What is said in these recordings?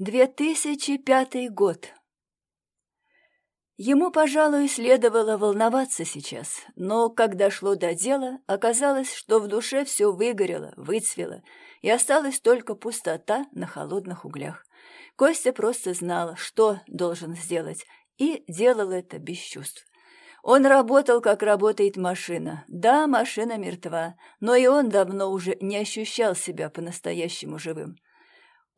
2005 год. Ему, пожалуй, следовало волноваться сейчас, но, когда шло до дела, оказалось, что в душе все выгорело, выцвело, и осталась только пустота на холодных углях. Костя просто знал, что должен сделать, и делал это без чувств. Он работал, как работает машина. Да, машина мертва, но и он давно уже не ощущал себя по-настоящему живым.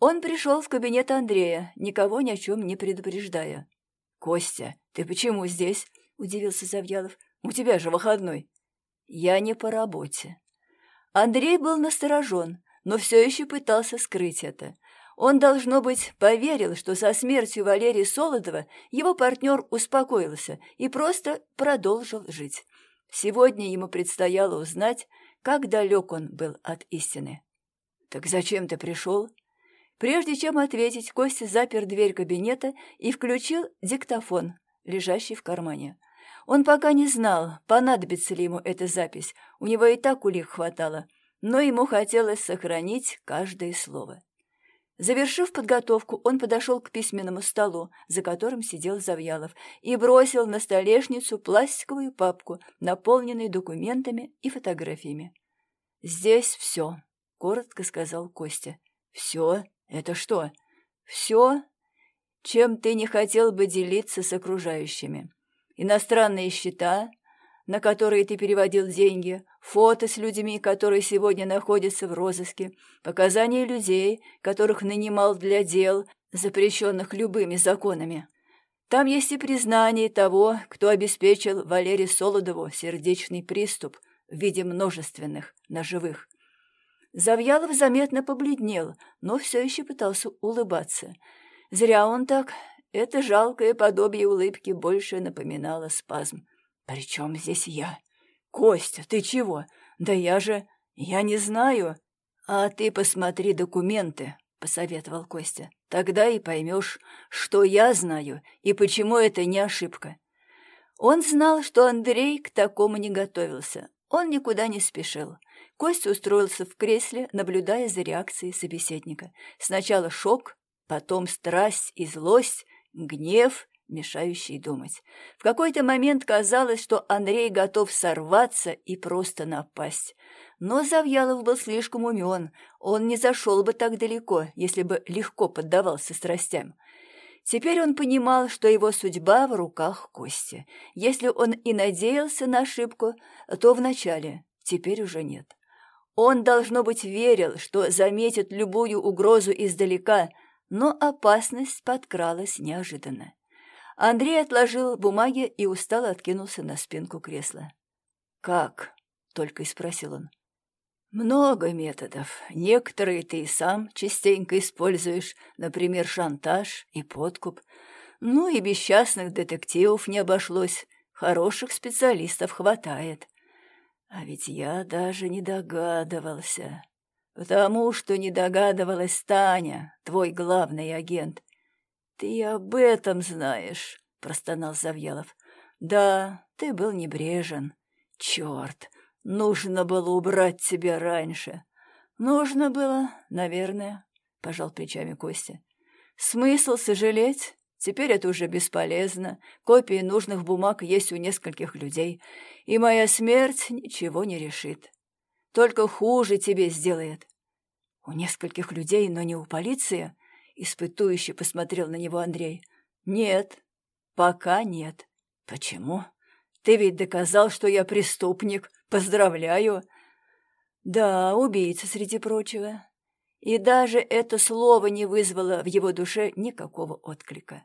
Он пришел в кабинет Андрея, никого ни о чем не предупреждая. «Костя, ты почему здесь?» — удивился Завьялов. «У тебя же выходной». «Я не по работе». Андрей был насторожен, но все еще пытался скрыть это. Он, должно быть, поверил, что со смертью Валерия Солодова его партнер успокоился и просто продолжил жить. Сегодня ему предстояло узнать, как далек он был от истины. «Так зачем ты пришел?» Прежде чем ответить, Костя запер дверь кабинета и включил диктофон, лежащий в кармане. Он пока не знал, понадобится ли ему эта запись, у него и так улик хватало, но ему хотелось сохранить каждое слово. Завершив подготовку, он подошел к письменному столу, за которым сидел Завьялов, и бросил на столешницу пластиковую папку, наполненную документами и фотографиями. «Здесь все», — коротко сказал Костя. «Все?» «Это что, все, чем ты не хотел бы делиться с окружающими? Иностранные счета, на которые ты переводил деньги, фото с людьми, которые сегодня находятся в розыске, показания людей, которых нанимал для дел, запрещенных любыми законами. Там есть и признание того, кто обеспечил Валерию Солодову сердечный приступ в виде множественных ножевых. Завьялов заметно побледнел, но все еще пытался улыбаться. Зря он так. Это жалкое подобие улыбки больше напоминало спазм. «При чем здесь я?» «Костя, ты чего? Да я же... Я не знаю». «А ты посмотри документы», — посоветовал Костя. «Тогда и поймешь, что я знаю и почему это не ошибка». Он знал, что Андрей к такому не готовился. Он никуда не спешил. Костя устроился в кресле, наблюдая за реакцией собеседника. Сначала шок, потом страсть и злость, гнев, мешающий думать. В какой-то момент казалось, что Андрей готов сорваться и просто напасть. Но Завьялов был слишком умен, он не зашел бы так далеко, если бы легко поддавался страстям. Теперь он понимал, что его судьба в руках Кости. Если он и надеялся на ошибку, то вначале, теперь уже нет. Он, должно быть, верил, что заметит любую угрозу издалека, но опасность подкралась неожиданно. Андрей отложил бумаги и устало откинулся на спинку кресла. «Как?» — только и спросил он. «Много методов. Некоторые ты и сам частенько используешь, например, шантаж и подкуп. Ну и без частных детективов не обошлось. Хороших специалистов хватает. А ведь я даже не догадывался. Потому что не догадывалась Таня, твой главный агент. Ты об этом знаешь, простонал Завьялов. Да, ты был небрежен. Черт, нужно было убрать тебя раньше. Нужно было, наверное, пожал плечами Костя. Смысл сожалеть? Теперь это уже бесполезно. Копии нужных бумаг есть у нескольких людей, и моя смерть ничего не решит. Только хуже тебе сделает. У нескольких людей, но не у полиции? Испытующе посмотрел на него Андрей. Нет, пока нет. Почему? Ты ведь доказал, что я преступник. Поздравляю. Да, убийца, среди прочего. И даже это слово не вызвало в его душе никакого отклика.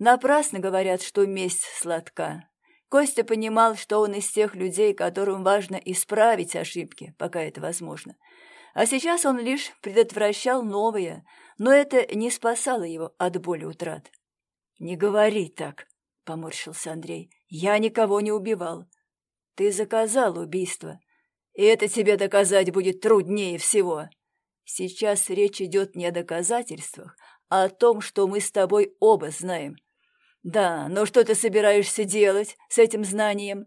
Напрасно говорят, что месть сладка. Костя понимал, что он из тех людей, которым важно исправить ошибки, пока это возможно. А сейчас он лишь предотвращал новые, но это не спасало его от боли утрат. «Не говори так», — поморщился Андрей. «Я никого не убивал. Ты заказал убийство, и это тебе доказать будет труднее всего. Сейчас речь идет не о доказательствах, а о том, что мы с тобой оба знаем. «Да, но что ты собираешься делать с этим знанием?»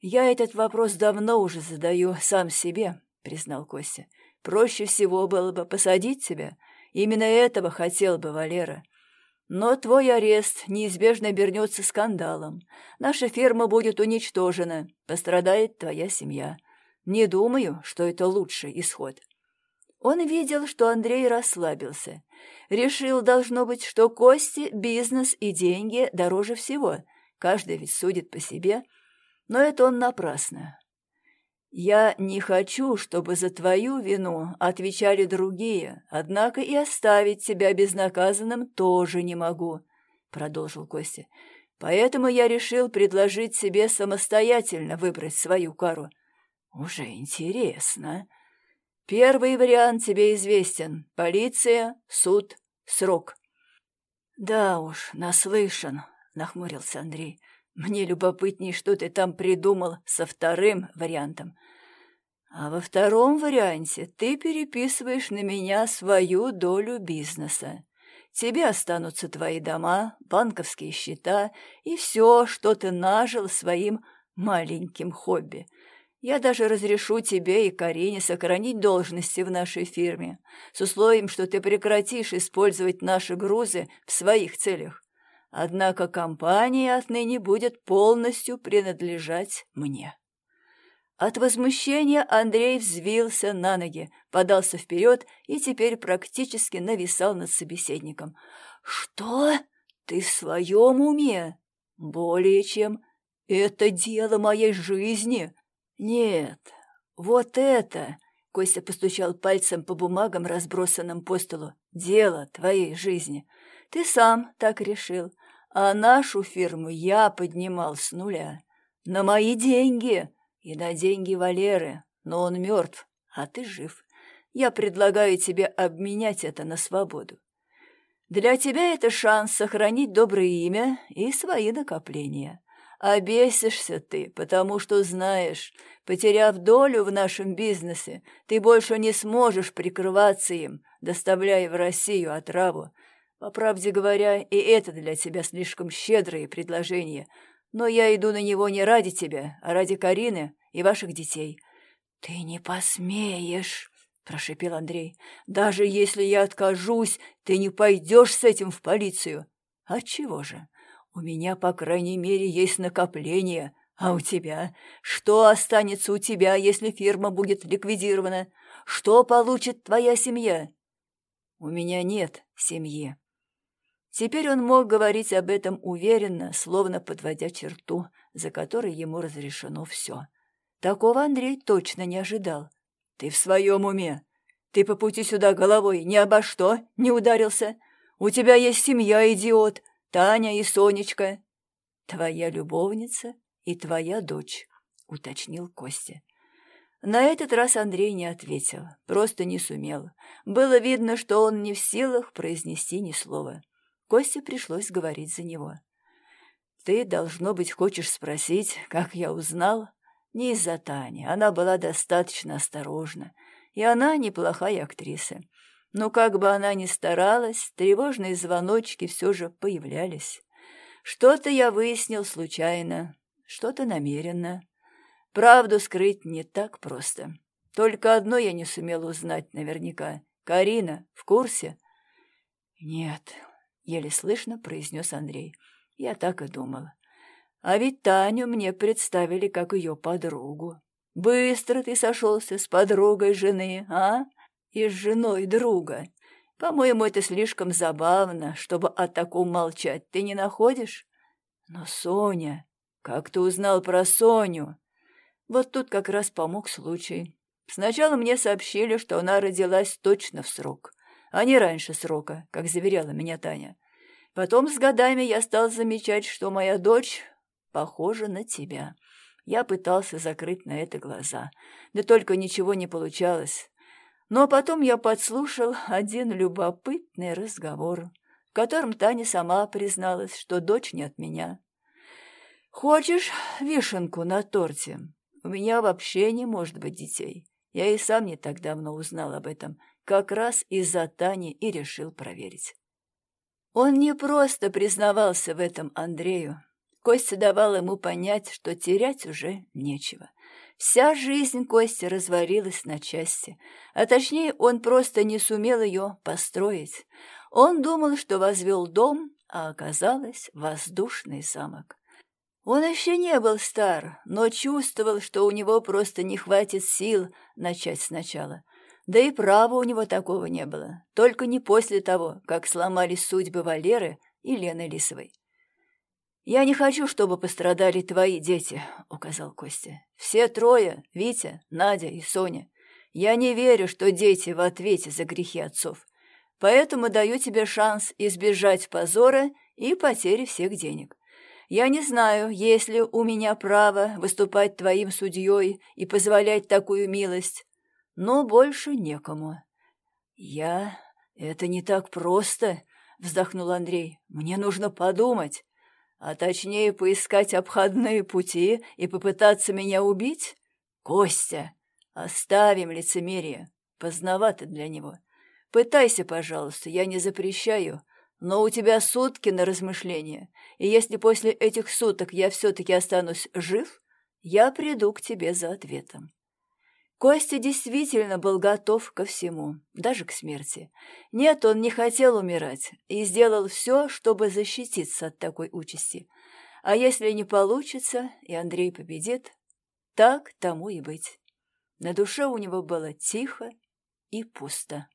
«Я этот вопрос давно уже задаю сам себе», — признал Костя. «Проще всего было бы посадить тебя Именно этого хотел бы Валера. Но твой арест неизбежно обернется скандалом. Наша фирма будет уничтожена, пострадает твоя семья. Не думаю, что это лучший исход. Он видел, что Андрей расслабился. Решил, должно быть, что кости, бизнес и деньги дороже всего. Каждый ведь судит по себе. Но это он напрасно. «Я не хочу, чтобы за твою вину отвечали другие, однако и оставить тебя безнаказанным тоже не могу», — продолжил Костя. «Поэтому я решил предложить себе самостоятельно выбрать свою кару». «Уже интересно. Первый вариант тебе известен. Полиция, суд, срок». «Да уж, наслышан», — нахмурился Андрей. Мне любопытней, что ты там придумал со вторым вариантом. А во втором варианте ты переписываешь на меня свою долю бизнеса. Тебе останутся твои дома, банковские счета и все, что ты нажил своим маленьким хобби. Я даже разрешу тебе и Карине сохранить должности в нашей фирме, с условием, что ты прекратишь использовать наши грузы в своих целях. Однако компания отныне будет полностью принадлежать мне. От возмущения Андрей взвился на ноги, подался вперед и теперь практически нависал над собеседником. «Что? Ты в своем уме?» «Более чем. Это дело моей жизни». «Нет, вот это...» Костя постучал пальцем по бумагам, разбросанным по столу. «Дело твоей жизни. Ты сам так решил. А нашу фирму я поднимал с нуля. На мои деньги и на деньги Валеры. Но он мертв, а ты жив. Я предлагаю тебе обменять это на свободу. Для тебя это шанс сохранить доброе имя и свои накопления. Обесишься ты, потому что знаешь, потеряв долю в нашем бизнесе, ты больше не сможешь прикрываться им, доставляя в Россию отраву, по правде говоря, и это для тебя слишком щедрое предложение, но я иду на него не ради тебя, а ради Карины и ваших детей». «Ты не посмеешь!» — прошепел Андрей. «Даже если я откажусь, ты не пойдешь с этим в полицию». «Отчего же? У меня, по крайней мере, есть накопление. А у тебя? Что останется у тебя, если фирма будет ликвидирована? Что получит твоя семья?» «У меня нет семьи», Теперь он мог говорить об этом уверенно, словно подводя черту, за которой ему разрешено все. Такого Андрей точно не ожидал. «Ты в своем уме? Ты по пути сюда головой ни обо что не ударился? У тебя есть семья, идиот, Таня и Сонечка». «Твоя любовница и твоя дочь», — уточнил Костя. На этот раз Андрей не ответил, просто не сумел. Было видно, что он не в силах произнести ни слова. Косте пришлось говорить за него. «Ты, должно быть, хочешь спросить, как я узнал?» «Не из-за Тани. Она была достаточно осторожна, и она неплохая актриса. Но как бы она ни старалась, тревожные звоночки все же появлялись. Что-то я выяснил случайно, что-то намеренно. Правду скрыть не так просто. Только одно я не сумел узнать наверняка. Карина в курсе?» «Нет, еле слышно произнес Андрей. Я так и думала. А ведь Таню мне представили как ее подругу. Быстро ты сошелся с подругой жены, а? И с женой друга. По-моему, это слишком забавно, чтобы о таком молчать. Ты не находишь? Но Соня... Как ты узнал про Соню? Вот тут как раз помог случай. Сначала мне сообщили, что она родилась точно в срок а не раньше срока, как заверяла меня Таня. Потом с годами я стал замечать, что моя дочь похожа на тебя. Я пытался закрыть на это глаза, да только ничего не получалось. Но потом я подслушал один любопытный разговор, в котором Таня сама призналась, что дочь не от меня. «Хочешь вишенку на торте? У меня вообще не может быть детей. Я и сам не так давно узнал об этом, как раз из-за Тани и решил проверить. Он не просто признавался в этом Андрею. Костя давал ему понять, что терять уже нечего. Вся жизнь Кости разварилась на части, а точнее он просто не сумел ее построить. Он думал, что возвел дом, а оказалось воздушный замок. Он еще не был стар, но чувствовал, что у него просто не хватит сил начать сначала. Да и права у него такого не было, только не после того, как сломались судьбы Валеры и Лены Лисовой. «Я не хочу, чтобы пострадали твои дети», — указал Костя. «Все трое — Витя, Надя и Соня. Я не верю, что дети в ответе за грехи отцов. Поэтому даю тебе шанс избежать позора и потери всех денег. Я не знаю, есть ли у меня право выступать твоим судьей и позволять такую милость, но больше некому». «Я... Это не так просто», — вздохнул Андрей. «Мне нужно подумать, а точнее поискать обходные пути и попытаться меня убить? Костя, оставим лицемерие, поздновато для него. Пытайся, пожалуйста, я не запрещаю, но у тебя сутки на размышление, и если после этих суток я все-таки останусь жив, я приду к тебе за ответом. Костя действительно был готов ко всему, даже к смерти. Нет, он не хотел умирать и сделал все, чтобы защититься от такой участи. А если не получится, и Андрей победит, так тому и быть. На душе у него было тихо и пусто.